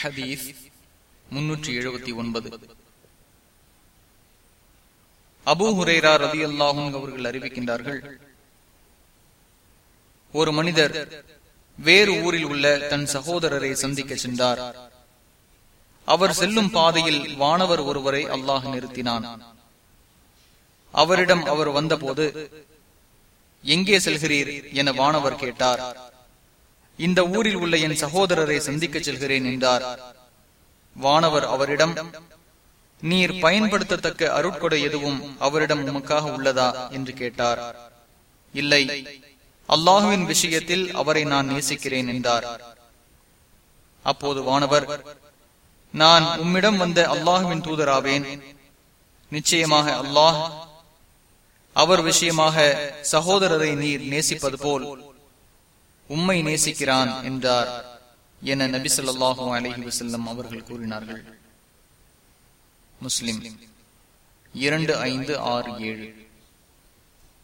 ஹதீஸ் முன்னூற்றி எழுபத்தி ஒன்பது. அபு ஹுரேரா ரதி அல்லாஹும் அவர்கள் அறிவிக்கின்றார்கள் ஒரு மனிதர் வேறு ஊரில் உள்ள தன் சகோதரரை சந்திக்க சென்றார். அவர் செல்லும் பாதையில் வானவர் ஒருவரை அல்லாஹ் நிறுத்தினான். அவரிடம் அவர் வந்தபோது எங்கே செல்கிறீர்? என வானவர் கேட்டார். இந்த ஊரில் உள்ள என் சகோதரரை சந்திக்க செல்கிறேன் என்றார். வானவர் அவரிடம் நீர் பயன்படுத்தத்தக்க அருட்கொடை எதுவும் அவரிடம் உமக்காக உள்ளதா? என்று கேட்டார். இல்லை அல்லாஹுவின் விஷயத்தில் அவரை நான் நேசிக்கிறேன் என்றார். அப்போது வானவர் நான் உம்மிடம் வந்த அல்லாஹுவின் தூதராவேன். நிச்சயமாக அல்லாஹ் அவர் விஷயமாக சகோதரரை நீர் நேசிப்பது போல் உம்மை நேசிக்கிறான் என்றார் என நபி சொல்லாஹு அலஹி வசல்லம் அவர்கள் கூறினார்கள். முஸ்லிம் இரண்டு ஐந்து ஆறு ஏழு.